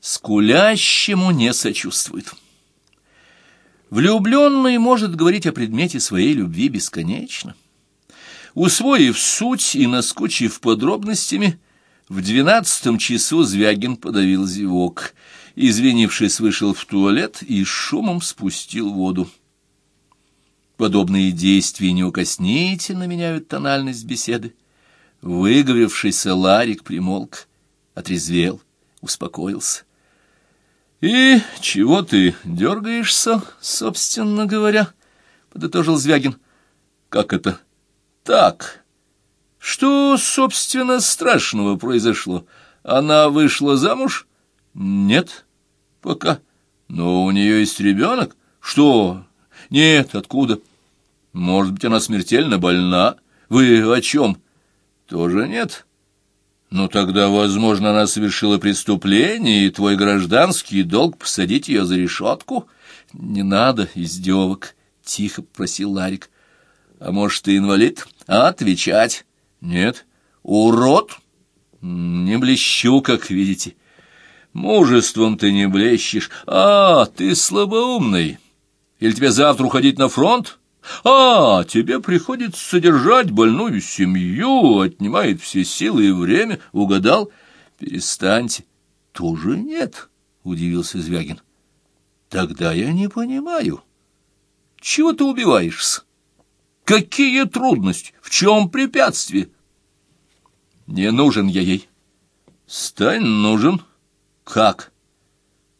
скулящему не сочувствует. Влюбленный может говорить о предмете своей любви бесконечно. Усвоив суть и наскучив подробностями, в двенадцатом часу Звягин подавил зевок. Извинившись, вышел в туалет и шумом спустил воду. Подобные действия неукоснительно меняют тональность беседы. Выговорившийся Ларик примолк, отрезвел, успокоился. — И чего ты дергаешься, собственно говоря? — подытожил Звягин. — Как это? — Так. Что, собственно, страшного произошло? Она вышла замуж? — Нет. — Пока. Но у нее есть ребенок? — Что? — Нет, откуда? — Может быть, она смертельно больна? Вы о чем? — Тоже нет. — ну, тогда, возможно, она совершила преступление, и твой гражданский долг посадить ее за решетку. Не надо издевок, — тихо попросил Ларик. А может, ты инвалид? А отвечать? Нет. Урод? Не блещу, как видите. Мужеством ты не блещешь. А, ты слабоумный. Или тебе завтра уходить на фронт? А, тебе приходится содержать больную семью, отнимает все силы и время. Угадал? Перестаньте. Тоже нет, удивился Звягин. Тогда я не понимаю. Чего ты убиваешься? Какие трудности? В чем препятствие? Не нужен я ей. Стань нужен. Как?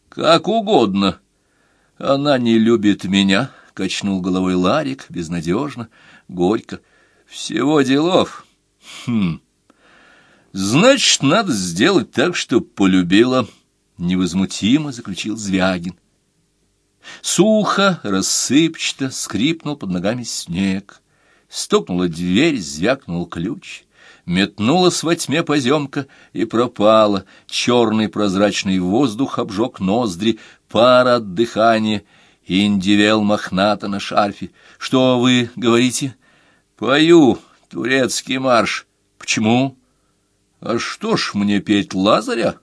Как угодно. Она не любит меня, — качнул головой Ларик, безнадежно, горько. «Всего делов. Хм. Значит, надо сделать так, чтоб полюбила», — невозмутимо заключил Звягин. Сухо, рассыпчато скрипнул под ногами снег. Стукнула дверь, звякнул ключ. Метнулась во тьме поземка и пропала. Черный прозрачный воздух обжег ноздри, пара от дыхания — Индивел мохната на шарфе. Что вы говорите? Пою турецкий марш. Почему? А что ж мне петь Лазаря?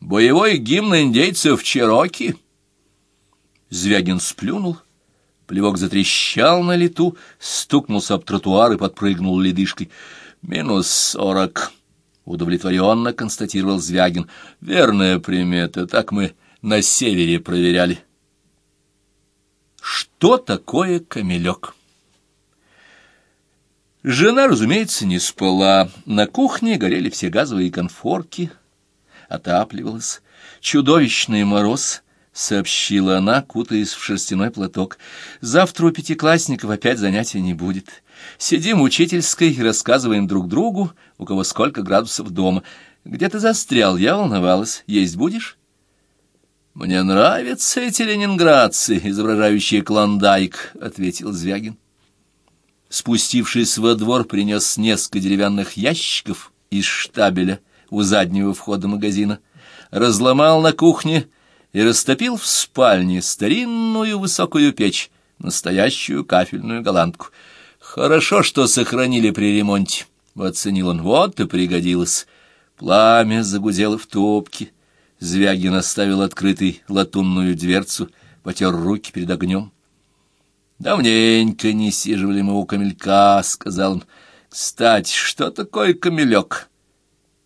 Боевой гимн индейцев Чероки. Звягин сплюнул. Плевок затрещал на лету, стукнулся об тротуар и подпрыгнул ледышкой. «Минус сорок», — удовлетворенно констатировал Звягин. «Верная примета, так мы на севере проверяли». Что такое камелек? Жена, разумеется, не спала. На кухне горели все газовые конфорки. Отапливалась. Чудовищный мороз, — сообщила она, кутаясь в шерстяной платок. Завтра у пятиклассников опять занятия не будет. Сидим в учительской и рассказываем друг другу, у кого сколько градусов дома. Где ты застрял? Я волновалась. Есть будешь? «Мне нравятся эти ленинградцы, изображающие клондайк», — ответил Звягин. Спустившись во двор, принес несколько деревянных ящиков из штабеля у заднего входа магазина, разломал на кухне и растопил в спальне старинную высокую печь, настоящую кафельную голландку. «Хорошо, что сохранили при ремонте», — оценил он. «Вот и пригодилось». Пламя загудело в топке. Звягин оставил открытой латунную дверцу, потер руки перед огнем. «Давненько не сиживали мы у камелька», — сказал он. «Кстати, что такое камелек?»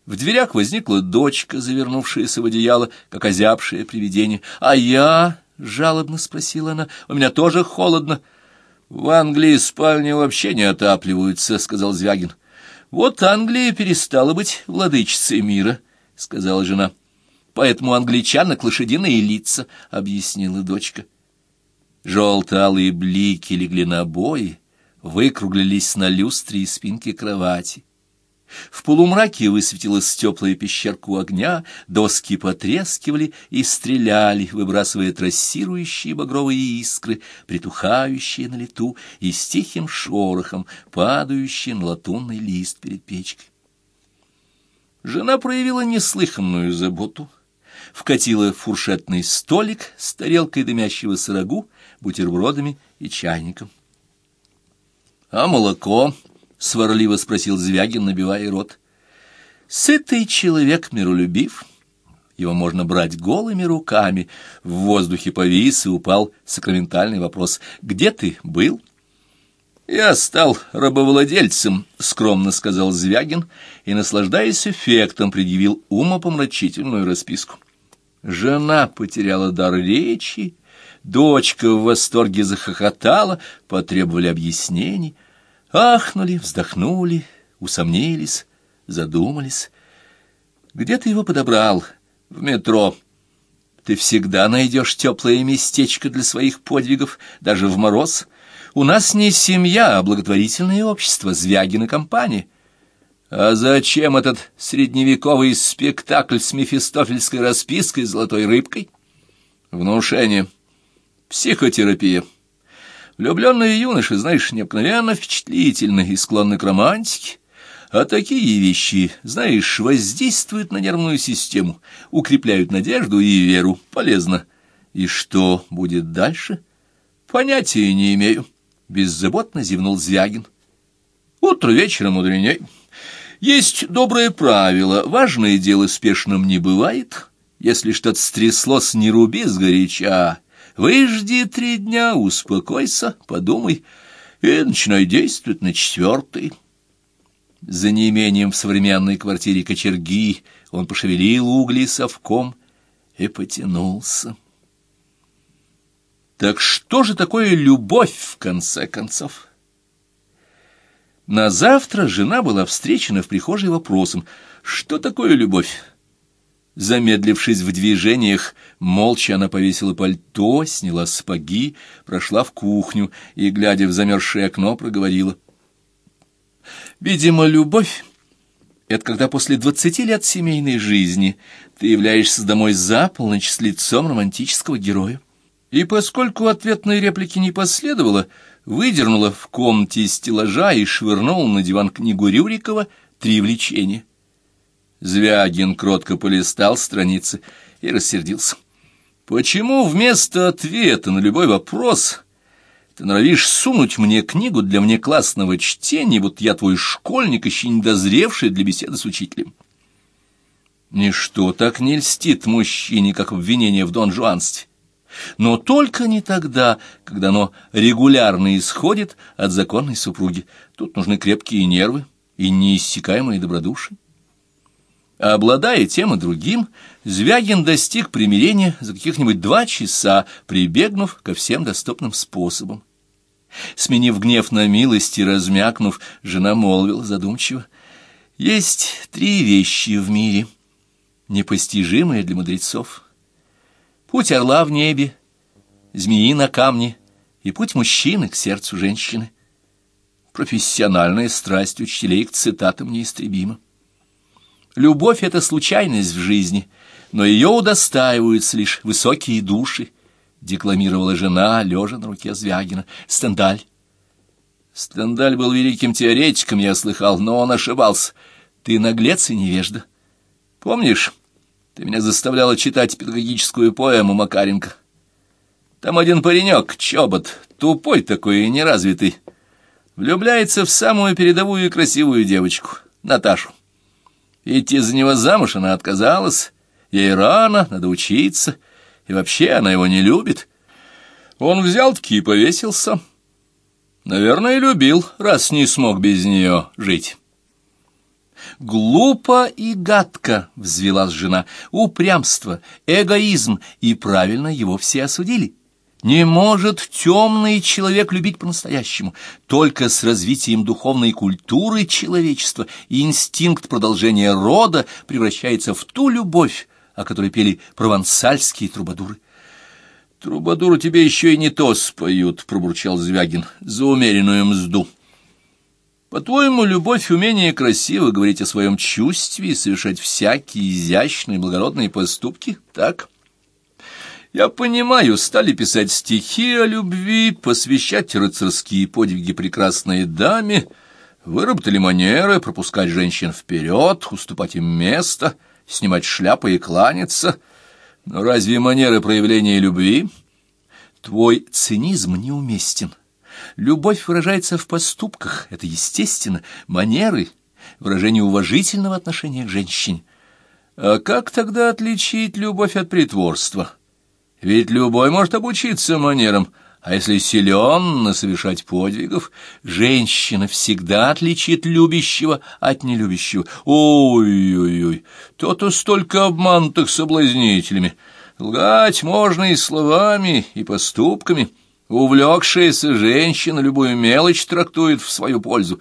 В дверях возникла дочка, завернувшаяся в одеяло, как озябшее привидение. «А я?» — жалобно спросила она. «У меня тоже холодно». «В Англии спальни вообще не отапливаются», — сказал Звягин. «Вот Англия перестала быть владычицей мира», — сказала жена поэтому англичанок лошадиные лица, — объяснила дочка. Желто-алые блики легли на обои, выкруглились на люстре и спинке кровати. В полумраке высветилась теплая пещерка у огня, доски потрескивали и стреляли, выбрасывая трассирующие багровые искры, притухающие на лету и с тихим шорохом, падающие на латунный лист перед печкой. Жена проявила неслыханную заботу — вкатила фуршетный столик с тарелкой дымящегося рагу, бутербродами и чайником. — А молоко? — сварливо спросил Звягин, набивая рот. — Сытый человек миролюбив. его можно брать голыми руками. В воздухе повис и упал сакраментальный вопрос «Где ты был?» «Я стал рабовладельцем», — скромно сказал Звягин, и, наслаждаясь эффектом, предъявил умопомрачительную расписку. Жена потеряла дар речи, дочка в восторге захохотала, потребовали объяснений, ахнули, вздохнули, усомнились, задумались. «Где ты его подобрал?» «В метро». «Ты всегда найдешь теплое местечко для своих подвигов, даже в мороз». У нас не семья, а благотворительное общество, Звягин и компания. А зачем этот средневековый спектакль с мефистофельской распиской золотой рыбкой? Внушение. Психотерапия. Влюбленные юноши, знаешь, необыкновенно впечатлительны и склонны к романтике. А такие вещи, знаешь, воздействуют на нервную систему, укрепляют надежду и веру. Полезно. И что будет дальше? Понятия не имею беззаботно зевнул Звягин. Утро вечера мудреней. Есть доброе правило, важное дело спешным не бывает. Если что-то стряслось, не руби сгоряча. Выжди три дня, успокойся, подумай, и начинай действовать на четвертый. За неимением в современной квартире кочерги он пошевелил угли совком и потянулся. Так что же такое любовь, в конце концов? На завтра жена была встречена в прихожей вопросом, что такое любовь? Замедлившись в движениях, молча она повесила пальто, сняла сапоги, прошла в кухню и, глядя в замерзшее окно, проговорила. «Видимо, любовь — это когда после двадцати лет семейной жизни ты являешься домой за полночь с лицом романтического героя. И поскольку ответной реплики не последовало, выдернула в комнате из стеллажа и швырнула на диван книгу Рюрикова «Три влечения». Звягин кротко полистал страницы и рассердился. «Почему вместо ответа на любой вопрос ты норовишь сунуть мне книгу для внеклассного чтения, вот я твой школьник, еще не дозревший для беседы с учителем?» Ничто так не льстит мужчине, как обвинение в донжуанстве но только не тогда, когда оно регулярно исходит от законной супруги. Тут нужны крепкие нервы и неиссякаемые добродушие. А обладая тем и другим, Звягин достиг примирения за каких-нибудь два часа, прибегнув ко всем доступным способам. Сменив гнев на милость и размякнув, жена молвила задумчиво, «Есть три вещи в мире, непостижимые для мудрецов» путь орла в небе, змеи на камне и путь мужчины к сердцу женщины. Профессиональная страсть учителей к цитатам неистребима. Любовь — это случайность в жизни, но ее удостаиваются лишь высокие души, декламировала жена, лежа на руке Звягина. Стендаль. Стендаль был великим теоретиком, я слыхал, но он ошибался. Ты наглец и невежда. Помнишь, ты меня заставляла читать педагогическую поэму Макаренко. Там один паренек, чобот, тупой такой и неразвитый, влюбляется в самую передовую и красивую девочку, Наташу. Идти за него замуж она отказалась, ей рано, надо учиться, и вообще она его не любит. Он взял-таки и повесился. Наверное, любил, раз не смог без нее жить». «Глупо и гадко!» — взвелась жена. «Упрямство, эгоизм, и правильно его все осудили. Не может темный человек любить по-настоящему. Только с развитием духовной культуры человечества инстинкт продолжения рода превращается в ту любовь, о которой пели провансальские трубадуры». «Трубадуру тебе еще и не то споют», — пробурчал Звягин, — «за умеренную мзду». По-твоему, любовь — умение красиво говорить о своем чувстве и совершать всякие изящные благородные поступки, так? Я понимаю, стали писать стихи о любви, посвящать рыцарские подвиги прекрасной даме, выработали манеры пропускать женщин вперед, уступать им место, снимать шляпы и кланяться. Но разве манеры проявления любви? Твой цинизм неуместен. Любовь выражается в поступках, это естественно, манеры, выражение уважительного отношения к женщине. А как тогда отличить любовь от притворства? Ведь любой может обучиться манерам, а если силен совершать подвигов, женщина всегда отличит любящего от нелюбящего. Ой-ой-ой, то-то столько обманутых соблазнителями. Лгать можно и словами, и поступками. Увлекшаяся женщина любую мелочь трактует в свою пользу.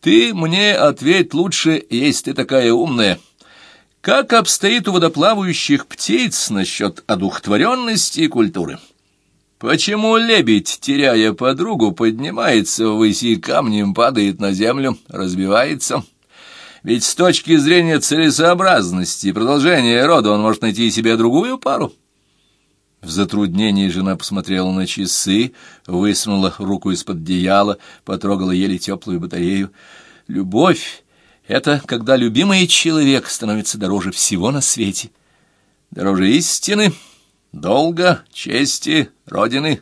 Ты мне ответь лучше, если ты такая умная. Как обстоит у водоплавающих птиц насчет одухотворенности и культуры? Почему лебедь, теряя подругу, поднимается ввысь и камнем падает на землю, разбивается? Ведь с точки зрения целесообразности и продолжения рода он может найти себе другую пару. В затруднении жена посмотрела на часы, высунула руку из-под одеяла, потрогала еле теплую батарею. Любовь — это когда любимый человек становится дороже всего на свете. Дороже истины — долга, чести, родины.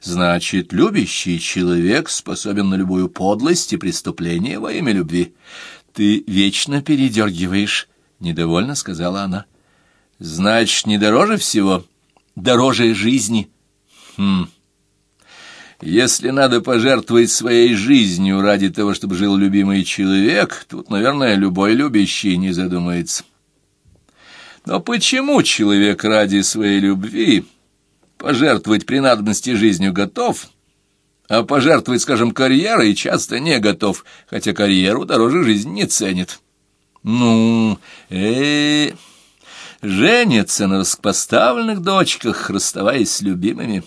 Значит, любящий человек способен на любую подлость и преступление во имя любви. Ты вечно передергиваешь, — недовольно сказала она. Значит, не дороже всего, дороже жизни. Хм. Если надо пожертвовать своей жизнью ради того, чтобы жил любимый человек, тут, наверное, любой любящий не задумается. Но почему человек ради своей любви пожертвовать при надобности жизнью готов, а пожертвовать, скажем, карьерой часто не готов, хотя карьеру дороже жизни не ценит? Ну, э, женится на распоставленных дочках, расставаясь с любимыми,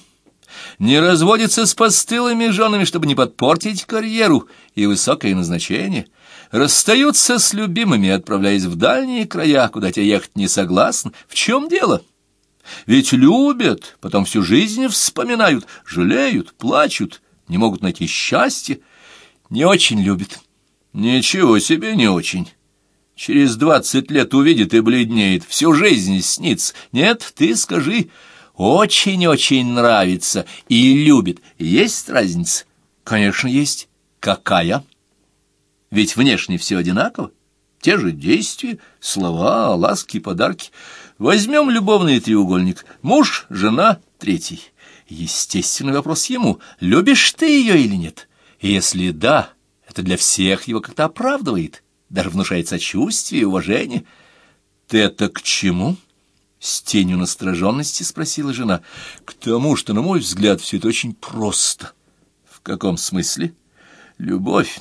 не разводится с постылыми женами, чтобы не подпортить карьеру и высокое назначение — расстаются с любимыми, отправляясь в дальние края, куда те ехать не согласны. В чем дело? Ведь любят, потом всю жизнь вспоминают, жалеют, плачут, не могут найти счастья. Не очень любят. Ничего себе не очень. Через двадцать лет увидит и бледнеет, всю жизнь снится. Нет, ты скажи, очень-очень нравится и любит. Есть разница? Конечно, есть. Какая? Ведь внешне все одинаково. Те же действия, слова, ласки, подарки. Возьмем любовный треугольник. Муж, жена, третий. Естественный вопрос ему, любишь ты ее или нет? если да, это для всех его как-то оправдывает, даже внушает сочувствие и уважение. Ты это к чему? С тенью настороженности спросила жена. К тому, что, на мой взгляд, все это очень просто. В каком смысле? Любовь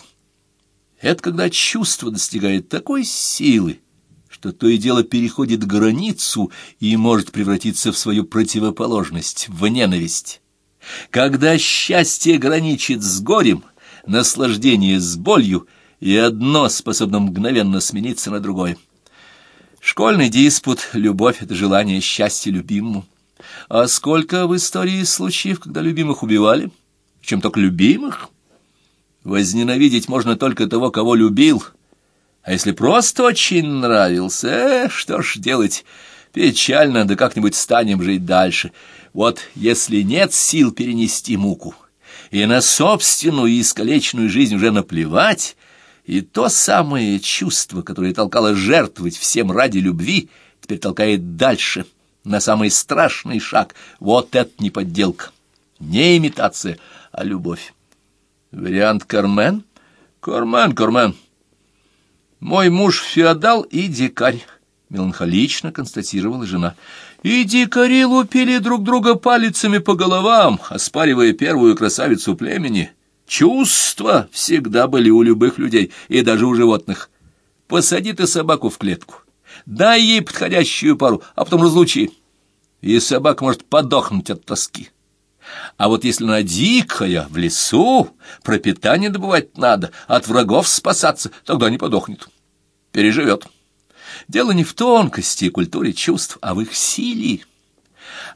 это когда чувство достигает такой силы, что то и дело переходит границу и может превратиться в свою противоположность, в ненависть. Когда счастье граничит с горем, наслаждение с болью, и одно способно мгновенно смениться на другое. Школьный диспут, любовь — это желание счастья любимому. А сколько в истории случаев, когда любимых убивали? Чем только любимых? Возненавидеть можно только того, кого любил. А если просто очень нравился, э, что ж делать? Печально, да как-нибудь станем жить дальше. Вот если нет сил перенести муку, и на собственную искалеченную жизнь уже наплевать, и то самое чувство, которое толкало жертвовать всем ради любви, теперь толкает дальше, на самый страшный шаг. Вот это не подделка, не имитация, а любовь. Вариант Кармен? Кармен, Кармен. Мой муж феодал и дикарь, меланхолично констатировала жена. И дикари лупили друг друга палицами по головам, оспаривая первую красавицу племени. Чувства всегда были у любых людей, и даже у животных. Посади ты собаку в клетку, дай ей подходящую пару, а потом разлучи, и собака может подохнуть от тоски. А вот если она дикая, в лесу, пропитание добывать надо, от врагов спасаться, тогда не подохнет, переживет. Дело не в тонкости и культуре чувств, а в их силе.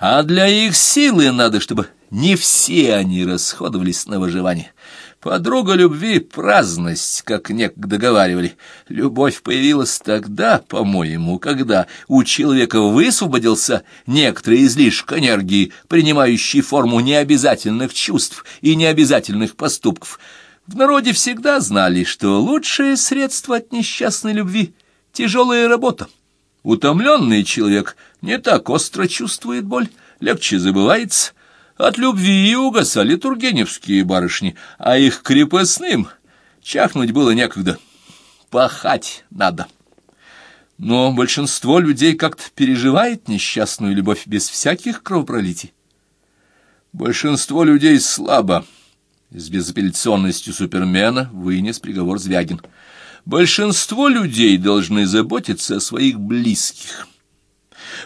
А для их силы надо, чтобы не все они расходовались на выживание. Подруга любви — праздность, как некогда говаривали. Любовь появилась тогда, по-моему, когда у человека высвободился некоторый излишек энергии, принимающий форму необязательных чувств и необязательных поступков. В народе всегда знали, что лучшее средство от несчастной любви — тяжелая работа. Утомленный человек не так остро чувствует боль, легче забывается. От любви угасали тургеневские барышни, а их крепостным чахнуть было некогда. Пахать надо. Но большинство людей как-то переживает несчастную любовь без всяких кровопролитий. Большинство людей слабо. С безапелляционностью Супермена вынес приговор Звягин. Большинство людей должны заботиться о своих близких.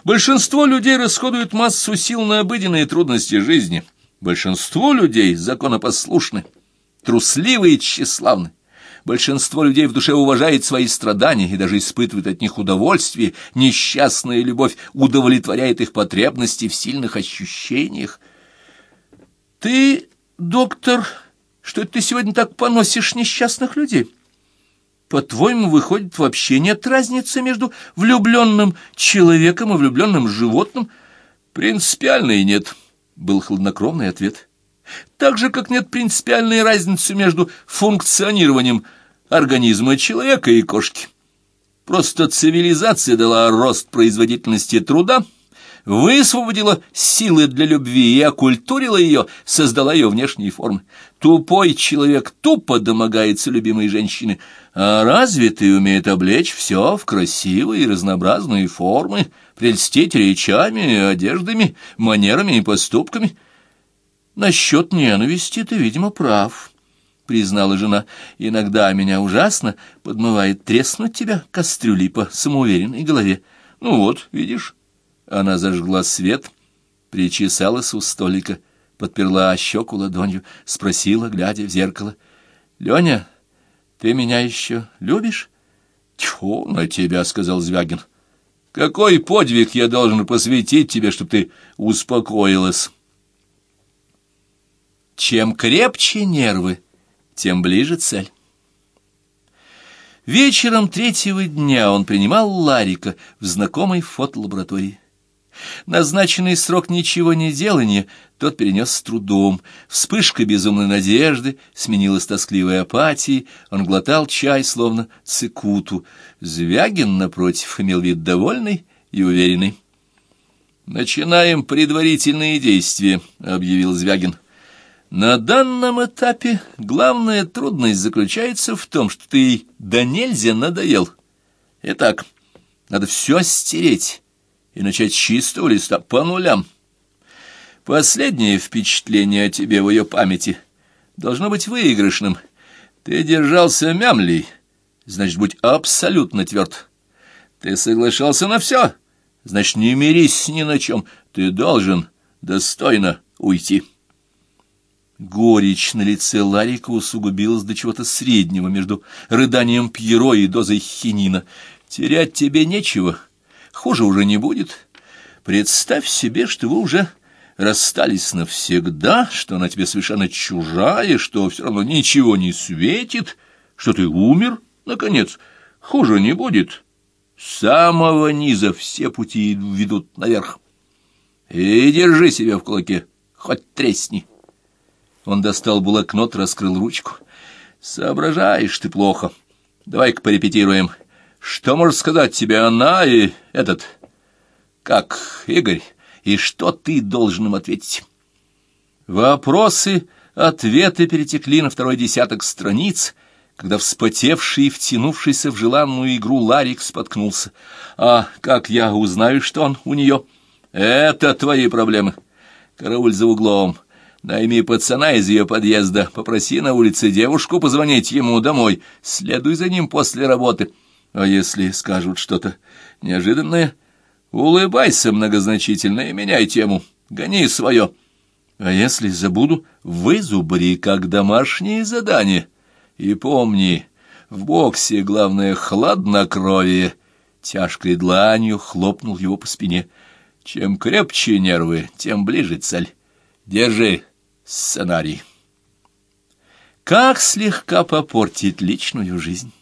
Большинство людей расходуют массу сил на обыденные трудности жизни. Большинство людей законопослушны, трусливы и тщеславны. Большинство людей в душе уважает свои страдания и даже испытывает от них удовольствие. Несчастная любовь удовлетворяет их потребности в сильных ощущениях. Ты, доктор, что это ты сегодня так поносишь несчастных людей? По-твоему, выходит, вообще нет разницы между влюбленным человеком и влюбленным животным? Принципиально и нет, — был хладнокровный ответ. Так же, как нет принципиальной разницы между функционированием организма человека и кошки. Просто цивилизация дала рост производительности труда — высвободила силы для любви и оккультурила ее, создала ее внешние формы. Тупой человек тупо домогается любимой женщины, а развитый умеет облечь все в красивые и разнообразные формы, прельстить речами, одеждами, манерами и поступками. Насчет ненависти ты, видимо, прав. — признала жена, — иногда меня ужасно подмывает треснуть тебя кастрюлей по самоуверенной голове. Ну вот, видишь, она зажгла свет, причесалась у столика, подперла щеку ладонью, спросила, глядя в зеркало. — Леня, ты меня еще любишь? — Тьфу на тебя, — сказал Звягин. — Какой подвиг я должен посвятить тебе, чтобы ты успокоилась? Чем крепче нервы, тем ближе цель. Вечером третьего дня он принимал Ларика в знакомой фотолаборатории. Назначенный срок ничего не делания тот перенес с трудом. Вспышка безумной надежды сменилась тоскливой апатией. Он глотал чай, словно цикуту. Звягин, напротив, имел вид довольный и уверенный. «Начинаем предварительные действия», — объявил Звягин. «На данном этапе главная трудность заключается в том, что ты да нельзя надоел. Итак, надо все стереть» и начать с чистого листа по нулям. Последнее впечатление о тебе в ее памяти должно быть выигрышным. Ты держался мямлей, значит, будь абсолютно тверд. Ты соглашался на все, значит, не мирись ни на чем. Ты должен достойно уйти. Горечь на лице Ларика усугубилась до чего-то среднего между рыданием Пьеро и дозой хинина. Терять тебе нечего — Хуже уже не будет. Представь себе, что вы уже расстались навсегда, что она тебе совершенно чужая, что все равно ничего не светит, что ты умер, наконец. Хуже не будет. С самого низа все пути ведут наверх. И держи себя в кулаке, хоть тресни. Он достал блокнот, раскрыл ручку. Соображаешь ты плохо. Давай-ка порепетируем. — что может сказать тебе она и этот... Как, Игорь? И что ты должен им ответить? Вопросы, ответы перетекли на второй десяток страниц, когда вспотевший и втянувшийся в желанную игру Ларик споткнулся. А как я узнаю, что он у нее? Это твои проблемы. Карауль за углом. Найми пацана из ее подъезда, попроси на улице девушку позвонить ему домой. Следуй за ним после работы. А если скажут что-то неожиданное, улыбайся многозначительно и меняй тему. Гони свое. А если забуду, вызубри как домашнее задание. И помни, в боксе главное хладнокровие. Тяжкой дланью хлопнул его по спине. Чем крепче нервы, тем ближе цель. Держи сценарий. Как слегка попортить личную жизнь?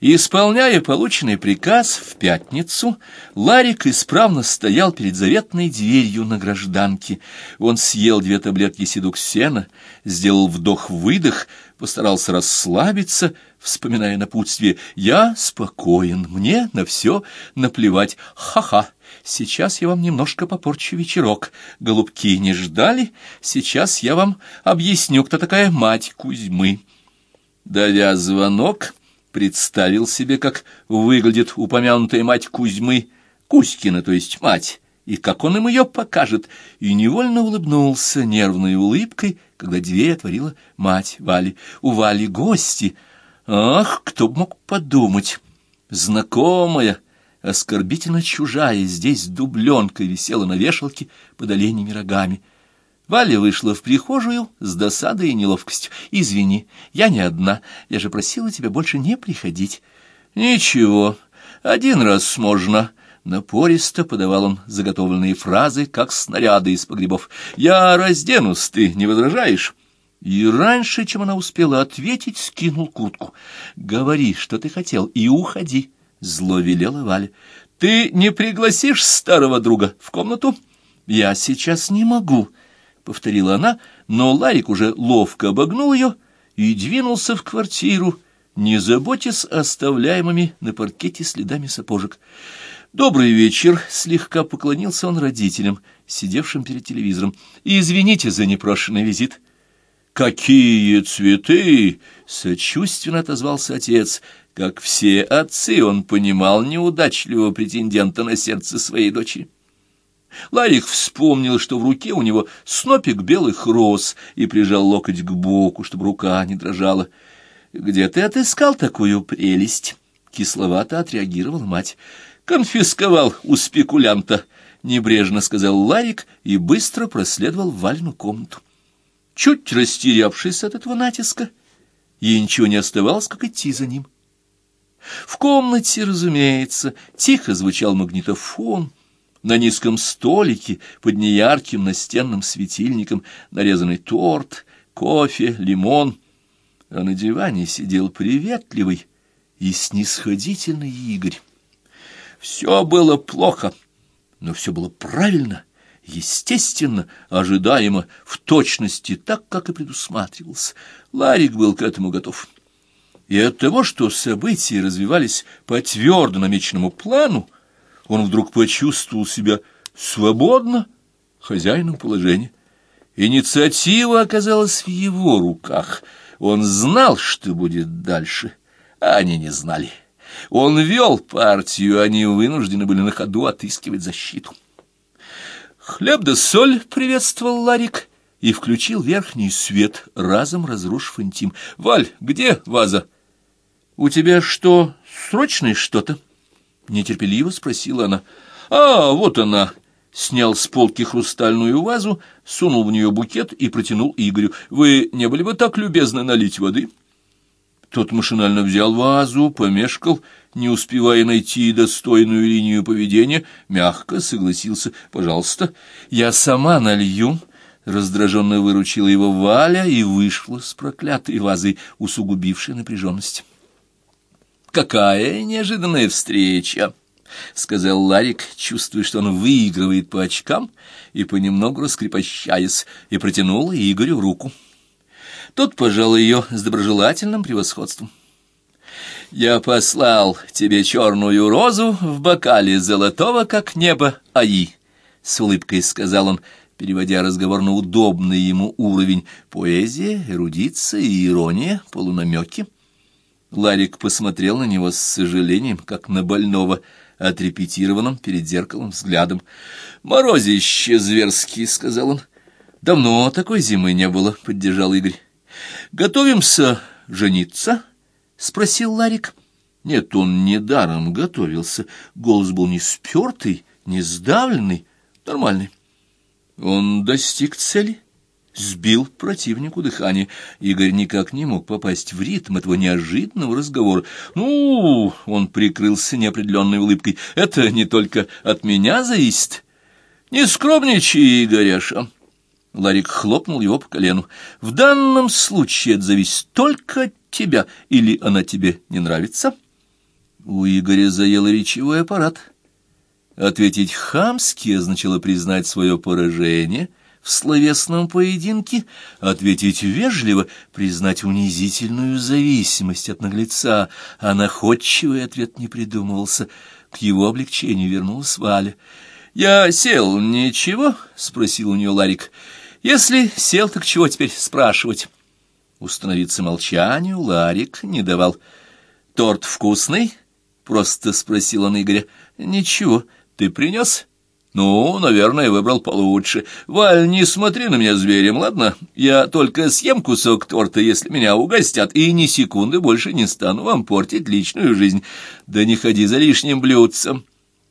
Исполняя полученный приказ в пятницу, Ларик исправно стоял перед заветной дверью на гражданке. Он съел две таблетки седуксена, сделал вдох-выдох, постарался расслабиться, вспоминая напутствие «Я спокоен, мне на все наплевать, ха-ха». Сейчас я вам немножко попорчу вечерок. Голубки не ждали? Сейчас я вам объясню, кто такая мать Кузьмы. Давя звонок, представил себе, как выглядит упомянутая мать Кузьмы, Кузькина, то есть мать, и как он им ее покажет, и невольно улыбнулся нервной улыбкой, когда дверь отворила мать Вали. У Вали гости. Ах, кто б мог подумать! Знакомая, оскорбительно чужая, здесь дубленка висела на вешалке под оленями рогами — Валя вышла в прихожую с досадой и неловкостью. «Извини, я не одна. Я же просила тебя больше не приходить». «Ничего, один раз можно». Напористо подавал он заготовленные фразы, как снаряды из погребов. «Я разденусь, ты не возражаешь?» И раньше, чем она успела ответить, скинул куртку. «Говори, что ты хотел, и уходи», — зло велела Валя. «Ты не пригласишь старого друга в комнату?» «Я сейчас не могу», повторила она, но Ларик уже ловко обогнул ее и двинулся в квартиру, не заботясь оставляемыми на паркете следами сапожек. «Добрый вечер!» — слегка поклонился он родителям, сидевшим перед телевизором. «Извините за непрошенный визит». «Какие цветы!» — сочувственно отозвался отец. Как все отцы, он понимал неудачливого претендента на сердце своей дочери. Ларик вспомнил, что в руке у него снопик белых роз, и прижал локоть к боку, чтобы рука не дрожала. «Где ты отыскал такую прелесть?» Кисловато отреагировала мать. «Конфисковал у спекулянта», — небрежно сказал Ларик и быстро проследовал в Вальну комнату. Чуть растерявшись от этого натиска, ей ничего не оставалось, как идти за ним. В комнате, разумеется, тихо звучал магнитофон — на низком столике под неярким настенным светильником нарезанный торт, кофе, лимон, а на диване сидел приветливый и снисходительный Игорь. Все было плохо, но все было правильно, естественно, ожидаемо, в точности, так, как и предусматривалось. Ларик был к этому готов. И от того, что события развивались по твердо намеченному плану, он вдруг почувствовал себя свободно хозяином положения. Инициатива оказалась в его руках. Он знал, что будет дальше, а они не знали. Он вел партию, они вынуждены были на ходу отыскивать защиту. «Хлеб да соль!» — приветствовал Ларик и включил верхний свет, разом разрушив интим. «Валь, где ваза?» «У тебя что, срочное что-то?» Нетерпеливо спросила она. «А, вот она!» Снял с полки хрустальную вазу, сунул в нее букет и протянул Игорю. «Вы не были бы так любезны налить воды?» Тот машинально взял вазу, помешкал, не успевая найти достойную линию поведения, мягко согласился. «Пожалуйста, я сама налью». Раздраженно выручила его Валя и вышла с проклятой вазой, усугубившей напряженность. «Какая неожиданная встреча!» — сказал Ларик, чувствуя, что он выигрывает по очкам, и понемногу раскрепощаясь, и протянул Игорю руку. Тот пожал ее с доброжелательным превосходством. «Я послал тебе черную розу в бокале золотого, как небо, аи», — с улыбкой сказал он, переводя разговор на удобный ему уровень. Поэзия, эрудиция и ирония, полунамеки — Ларик посмотрел на него с сожалением, как на больного, отрепетированным перед зеркалом взглядом. «Морозище зверский», — сказал он. «Давно такой зимы не было», — поддержал Игорь. «Готовимся жениться?» — спросил Ларик. Нет, он недаром готовился. Голос был не спертый, не сдавленный, нормальный. Он достиг цели сбил противнику дыхание. Игорь никак не мог попасть в ритм этого неожиданного разговора. «Ну...» — он прикрылся неопределенной улыбкой. «Это не только от меня зависит. Не скромничай, Игоряша». Ларик хлопнул его по колену. «В данном случае это зависит только от тебя. Или она тебе не нравится?» У Игоря заел речевой аппарат. Ответить хамски означало признать свое поражение в словесном поединке, ответить вежливо, признать унизительную зависимость от наглеца, а находчивый ответ не придумывался. К его облегчению вернулась Валя. «Я сел, ничего?» — спросил у нее Ларик. «Если сел, так чего теперь спрашивать?» Установиться молчанию Ларик не давал. «Торт вкусный?» — просто спросил он Игоря. «Ничего, ты принес?» «Ну, наверное, выбрал получше. Валь, не смотри на меня зверем, ладно? Я только съем кусок торта, если меня угостят, и ни секунды больше не стану вам портить личную жизнь. Да не ходи за лишним блюдцем».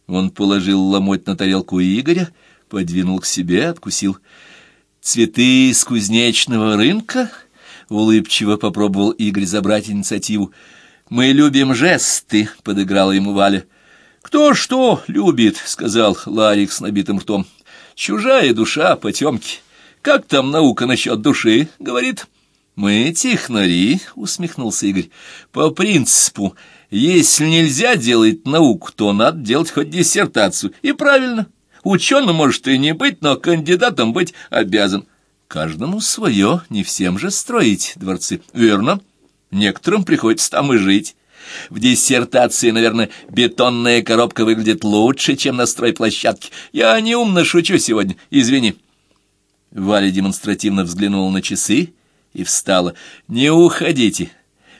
Он положил ломоть на тарелку Игоря, подвинул к себе, откусил. «Цветы с кузнечного рынка?» — улыбчиво попробовал Игорь забрать инициативу. «Мы любим жесты», — подыграла ему Валя. «Кто что любит», — сказал Ларик с набитым ртом. «Чужая душа, потемки. Как там наука насчет души?» — говорит. «Мы технари», — усмехнулся Игорь. «По принципу, если нельзя делать науку, то надо делать хоть диссертацию. И правильно. Ученым может и не быть, но кандидатом быть обязан. Каждому свое, не всем же строить дворцы. Верно. Некоторым приходится там и жить». В диссертации, наверное, бетонная коробка выглядит лучше, чем на стройплощадке. Я неумно шучу сегодня, извини. Валя демонстративно взглянула на часы и встала. «Не уходите,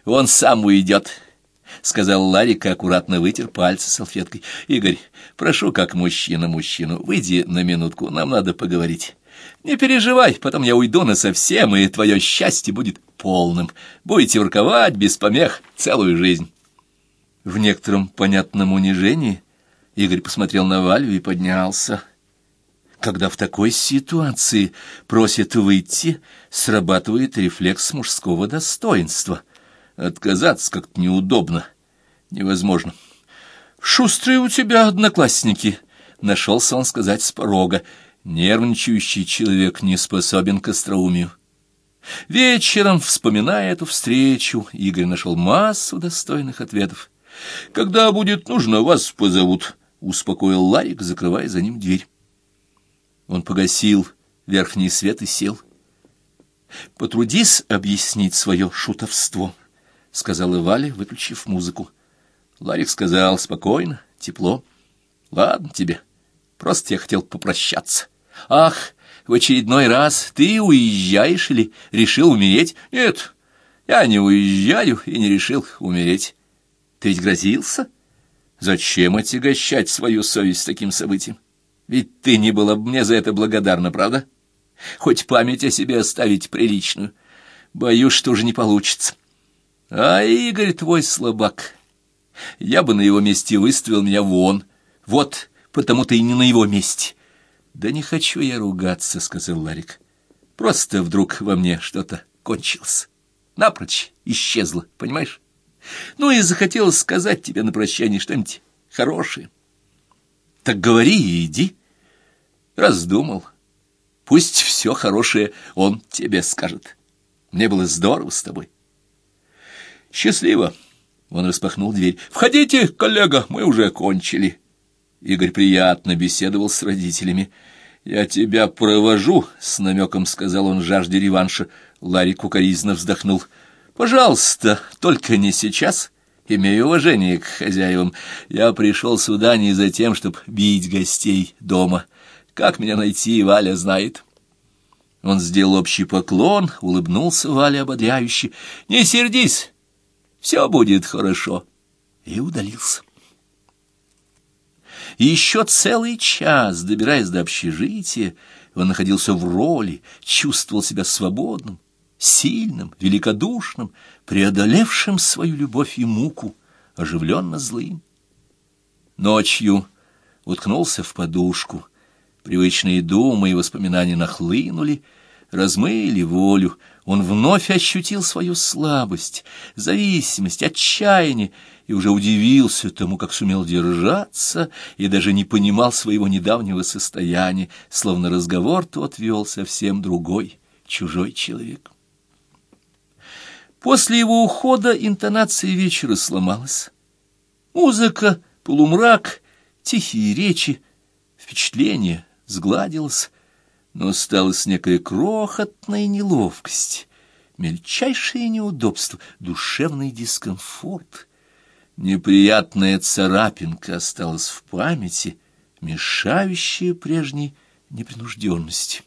он сам уйдет», — сказал Ларик и аккуратно вытер пальцы салфеткой. «Игорь, прошу, как мужчина мужчину, выйди на минутку, нам надо поговорить». Не переживай, потом я уйду насовсем, и твое счастье будет полным. Будете ворковать без помех целую жизнь. В некотором понятном унижении Игорь посмотрел на Валю и поднялся. Когда в такой ситуации просят выйти, срабатывает рефлекс мужского достоинства. Отказаться как-то неудобно, невозможно. «Шустрые у тебя одноклассники», — нашелся он сказать с порога. Нервничающий человек не способен к остроумию. Вечером, вспоминая эту встречу, Игорь нашел массу достойных ответов. Когда будет нужно, вас позовут, — успокоил Ларик, закрывая за ним дверь. Он погасил верхний свет и сел. — Потрудись объяснить свое шутовство, — сказала Валя, выключив музыку. Ларик сказал спокойно, тепло. — Ладно тебе, просто я хотел попрощаться. — Ах, в очередной раз ты уезжаешь или решил умереть? — Нет, я не уезжаю и не решил умереть. Ты ведь грозился? Зачем отягощать свою совесть таким событием? Ведь ты не была бы мне за это благодарна, правда? Хоть память о себе оставить приличную. Боюсь, что уже не получится. А Игорь твой слабак. Я бы на его месте выставил меня вон. Вот потому ты и не на его месте. Да не хочу я ругаться, — сказал Ларик. Просто вдруг во мне что-то кончилось. Напрочь исчезло, понимаешь? Ну и захотелось сказать тебе на прощание что-нибудь хорошее. Так говори и иди. Раздумал. Пусть все хорошее он тебе скажет. Мне было здорово с тобой. Счастливо. Он распахнул дверь. «Входите, коллега, мы уже кончили». Игорь приятно беседовал с родителями. «Я тебя провожу», — с намеком сказал он жажде реванша. Ларик укоризненно вздохнул. Пожалуйста, только не сейчас. Имею уважение к хозяевам. Я пришел сюда не за тем, чтобы бить гостей дома. Как меня найти, Валя знает. Он сделал общий поклон, улыбнулся Вале ободряюще. «Не сердись, все будет хорошо». И удалился. Еще целый час, добираясь до общежития, он находился в роли, чувствовал себя свободным, сильным, великодушным, преодолевшим свою любовь и муку, оживленно злым. Ночью уткнулся в подушку, привычные думы и воспоминания нахлынули, размыли волю, он вновь ощутил свою слабость, зависимость, отчаяние, и уже удивился тому, как сумел держаться, и даже не понимал своего недавнего состояния, словно разговор тот вел совсем другой, чужой человек. После его ухода интонация вечера сломалась. Музыка, полумрак, тихие речи, впечатление сгладилось, но осталась некая крохотная неловкость, мельчайшее неудобство, душевный дискомфорт. Неприятная царапинка осталась в памяти, мешающая прежней непринужденности.